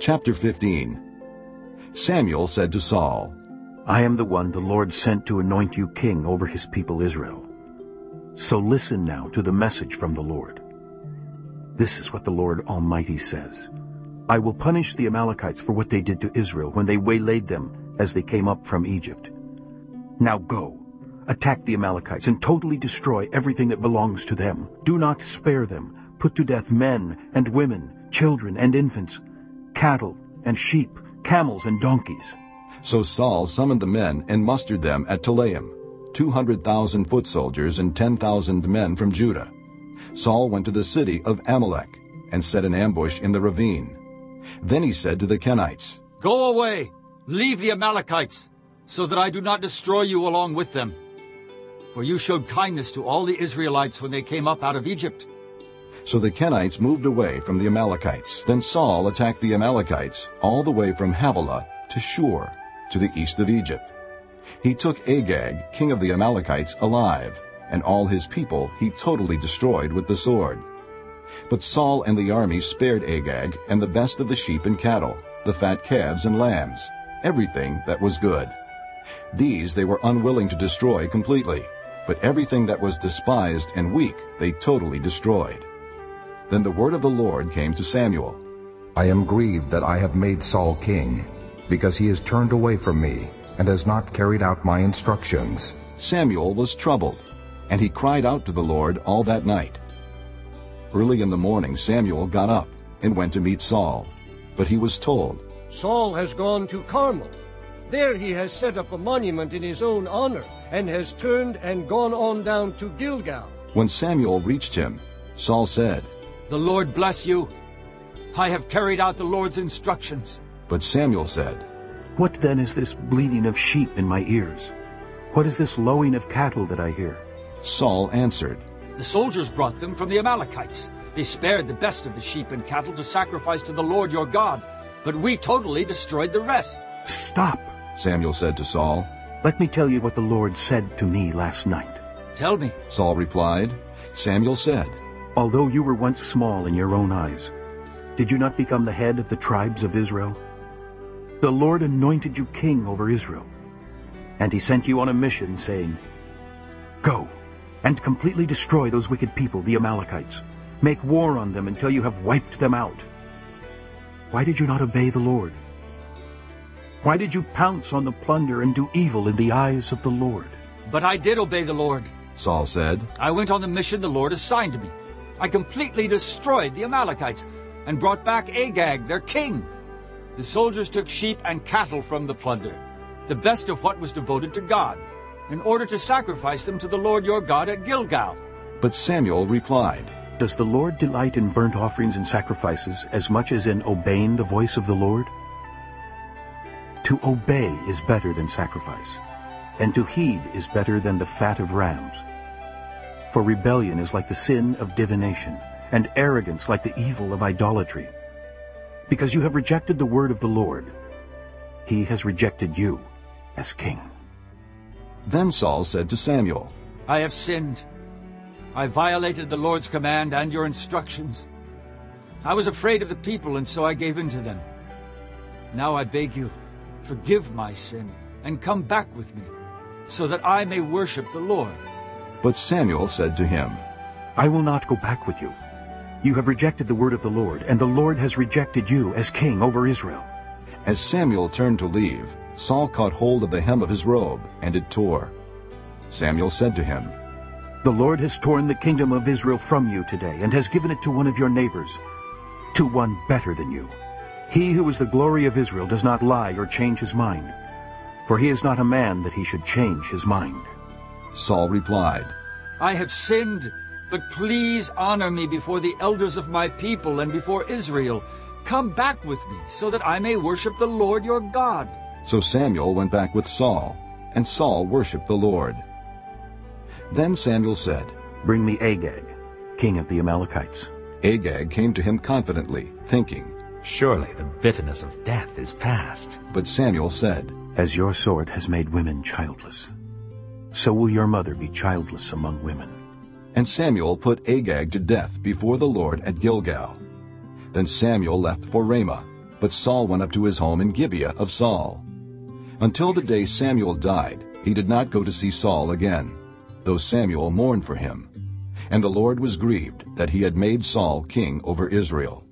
Chapter 15 Samuel said to Saul, I am the one the Lord sent to anoint you king over his people Israel. So listen now to the message from the Lord. This is what the Lord Almighty says. I will punish the Amalekites for what they did to Israel when they waylaid them as they came up from Egypt. Now go, attack the Amalekites and totally destroy everything that belongs to them. Do not spare them. Put to death men and women, children and infants, cattle and sheep, camels and donkeys. So Saul summoned the men and mustered them at Telaim, 200,000 foot soldiers and 10,000 men from Judah. Saul went to the city of Amalek and set an ambush in the ravine. Then he said to the Kenites, Go away, leave the Amalekites, so that I do not destroy you along with them. For you showed kindness to all the Israelites when they came up out of Egypt. So the Kenites moved away from the Amalekites. Then Saul attacked the Amalekites all the way from Havilah to Shur, to the east of Egypt. He took Agag, king of the Amalekites, alive, and all his people he totally destroyed with the sword. But Saul and the army spared Agag and the best of the sheep and cattle, the fat calves and lambs, everything that was good. These they were unwilling to destroy completely, but everything that was despised and weak they totally destroyed. Then the word of the Lord came to Samuel. I am grieved that I have made Saul king, because he has turned away from me and has not carried out my instructions. Samuel was troubled, and he cried out to the Lord all that night. Early in the morning Samuel got up and went to meet Saul. But he was told, Saul has gone to Carmel. There he has set up a monument in his own honor, and has turned and gone on down to Gilgal. When Samuel reached him, Saul said, The Lord bless you. I have carried out the Lord's instructions. But Samuel said, What then is this bleating of sheep in my ears? What is this lowing of cattle that I hear? Saul answered, The soldiers brought them from the Amalekites. They spared the best of the sheep and cattle to sacrifice to the Lord your God, but we totally destroyed the rest. Stop, Samuel said to Saul. Let me tell you what the Lord said to me last night. Tell me. Saul replied. Samuel said, Although you were once small in your own eyes, did you not become the head of the tribes of Israel? The Lord anointed you king over Israel, and he sent you on a mission, saying, Go and completely destroy those wicked people, the Amalekites. Make war on them until you have wiped them out. Why did you not obey the Lord? Why did you pounce on the plunder and do evil in the eyes of the Lord? But I did obey the Lord. Saul said, I went on the mission the Lord assigned me. I completely destroyed the Amalekites and brought back Agag, their king. The soldiers took sheep and cattle from the plunder, the best of what was devoted to God, in order to sacrifice them to the Lord your God at Gilgal. But Samuel replied, Does the Lord delight in burnt offerings and sacrifices as much as in obeying the voice of the Lord? To obey is better than sacrifice, and to heed is better than the fat of rams. For rebellion is like the sin of divination, and arrogance like the evil of idolatry. Because you have rejected the word of the Lord, he has rejected you as king. Then Saul said to Samuel, I have sinned. I violated the Lord's command and your instructions. I was afraid of the people, and so I gave in to them. Now I beg you, forgive my sin, and come back with me, so that I may worship the Lord. But Samuel said to him, I will not go back with you. You have rejected the word of the Lord, and the Lord has rejected you as king over Israel. As Samuel turned to leave, Saul caught hold of the hem of his robe, and it tore. Samuel said to him, The Lord has torn the kingdom of Israel from you today, and has given it to one of your neighbors, to one better than you. He who is the glory of Israel does not lie or change his mind, for he is not a man that he should change his mind. Saul replied, I have sinned, but please honor me before the elders of my people and before Israel. Come back with me, so that I may worship the Lord your God. So Samuel went back with Saul, and Saul worshipped the Lord. Then Samuel said, Bring me Agag, king of the Amalekites. Agag came to him confidently, thinking, Surely the bitterness of death is past. But Samuel said, As your sword has made women childless, so will your mother be childless among women. And Samuel put Agag to death before the Lord at Gilgal. Then Samuel left for Ramah, but Saul went up to his home in Gibeah of Saul. Until the day Samuel died, he did not go to see Saul again, though Samuel mourned for him. And the Lord was grieved that he had made Saul king over Israel.